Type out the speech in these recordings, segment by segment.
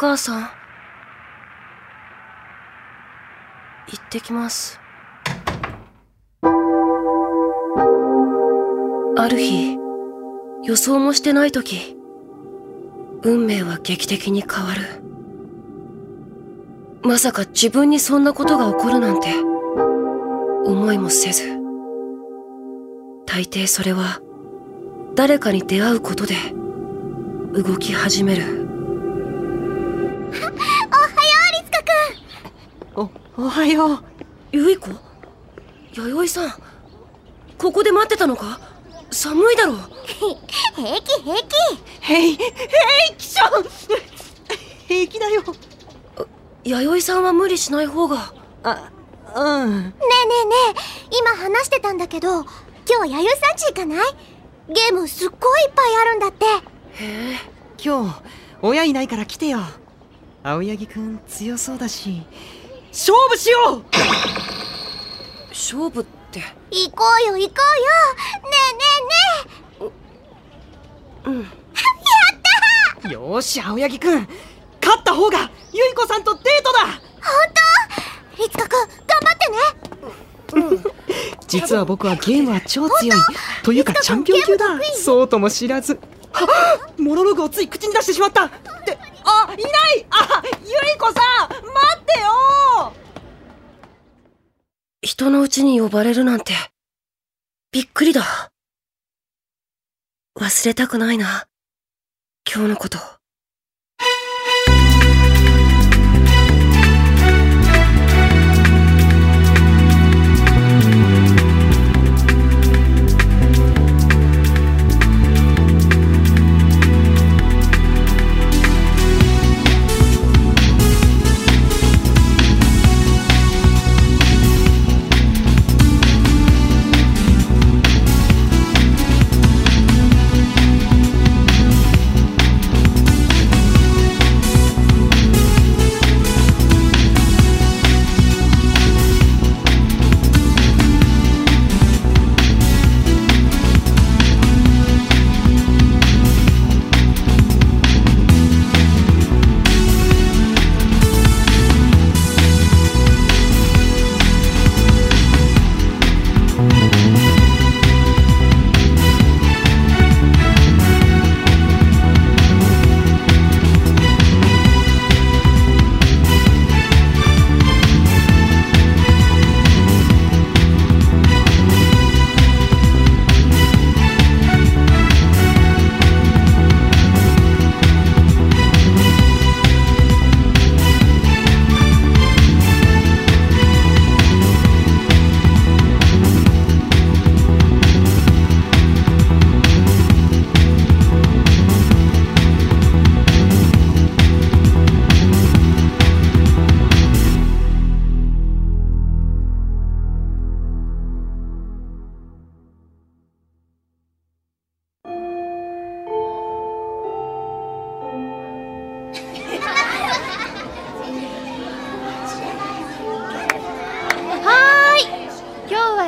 母さん。行ってきます。ある日、予想もしてない時、運命は劇的に変わる。まさか自分にそんなことが起こるなんて、思いもせず。大抵それは、誰かに出会うことで、動き始める。お、おはよう。ゆい子弥生さん、ここで待ってたのか？寒いだろう。平気平気へい、へい、きちゃん平気だよ。弥生さんは無理しない方が。あ、うん。ねえねえねえ今話してたんだけど今日弥生さんち行かない？ゲームすっごいいっぱいあるんだってへえ。今日、親いないから来てよ。青柳くん強そうだし、勝負しよう！勝負って。行こうよ行こうよ。ねえねえねうん。よーし、青柳くん。勝った方が、ゆいこさんとデートだ！え本当？いつかくん頑張ってね。実は僕はゲームは超強い。というかチャンピオン級だ。そうとも知らず。はっ！モノローグをつい口に出してしまったゆいこさん待ってよ人のうちに呼ばれるなんて、びっくりだ。忘れたくないな。今日のこと。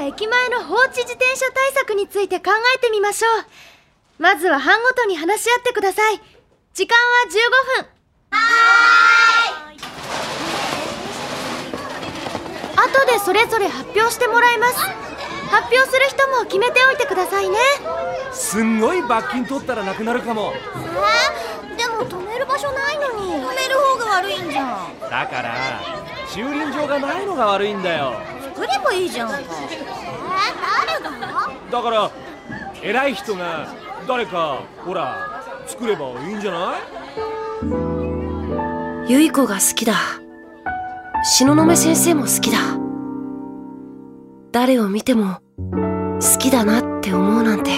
は駅前の放置自転車対策について考えてみましょう。まずは班ごとに話し合ってください。時間は15分。後でそれぞれ発表してもらいます。発表する人も決めておいてくださいね。すんごい罰金取ったらなくなるかも。えでも止める場所ないのに。止める方が悪いんじゃん。だから駐輪場がないのが悪いんだよ作ればいいじゃんかえ誰が？だから偉い人が誰かほら作ればいいんじゃない？ゆい子が好きだ。東雲先生も好きだ。誰を見ても好きだなって思うなんて。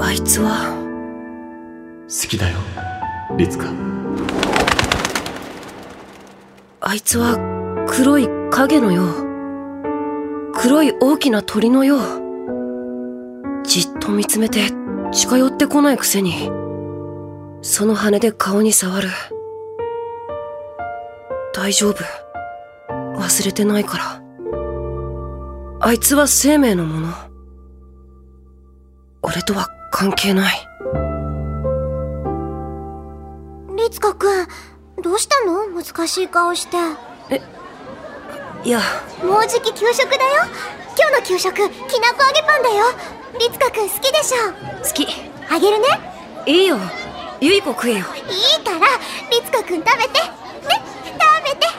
あいつは？好きだよ律香あいつは黒い影のよう。黒い大きな鳥のよう。じっと見つめて近寄ってこないくせに、その羽で顔に触る。大丈夫。忘れてないから。あいつは生命のもの。俺とは関係ない。律子くん、どうしたの？難しい顔して。いや、もうじき給食だよ。今日の給食、きなこ揚げパンだよ。律子くん好きでしょ？好き。あげるね。いいよ。ゆい子食えよ。いいから、律子くん食べて。ね、食べて。ね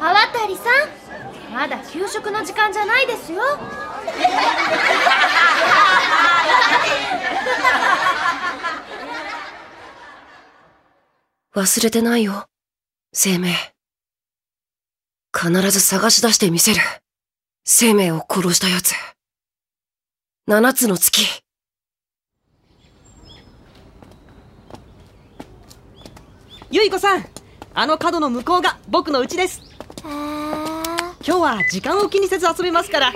あわたりさんまだ給食の時間じゃないですよ 忘れてないよ。生命。必ず探し出してみせる。生命を殺した奴。七つの月。ゆいこさんあの角の向こうが僕の家です。今日は時間を気にせず遊べますから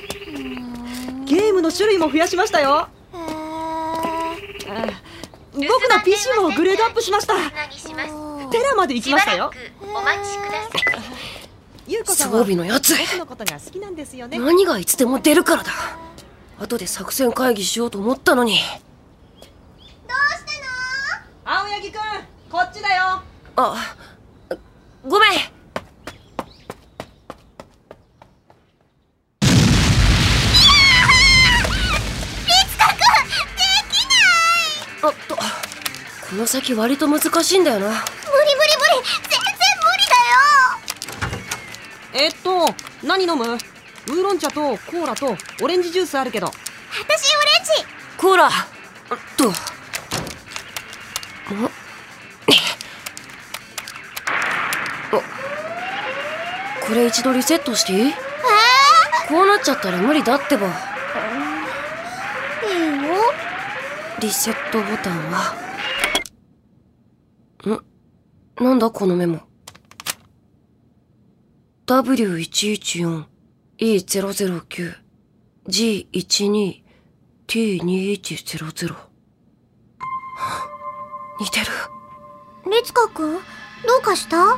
ゲームの種類も増やしましたよ。僕の PC もグレードアップしましたテラまで行きましたよゆいこさんは装備のやつ。僕のことが好きなんですよね何がいつでも出るからだ。後で作戦会議しようと思ったのに。青柳くんこっちだよあ、ごめん。の先割と難しいんだよな。無理無理無理。全然無理だよ。えっと何飲む？ウーロン茶とコーラとオレンジジュースあるけど。私オレンジ。コーラ。と、おおこれ一度リセットしていい？こうなっちゃったら無理だってば。いいよ。リセットボタンは、んなんだこのメモ？W114、E009、G12、T2100。似てる。律子くんどうかした？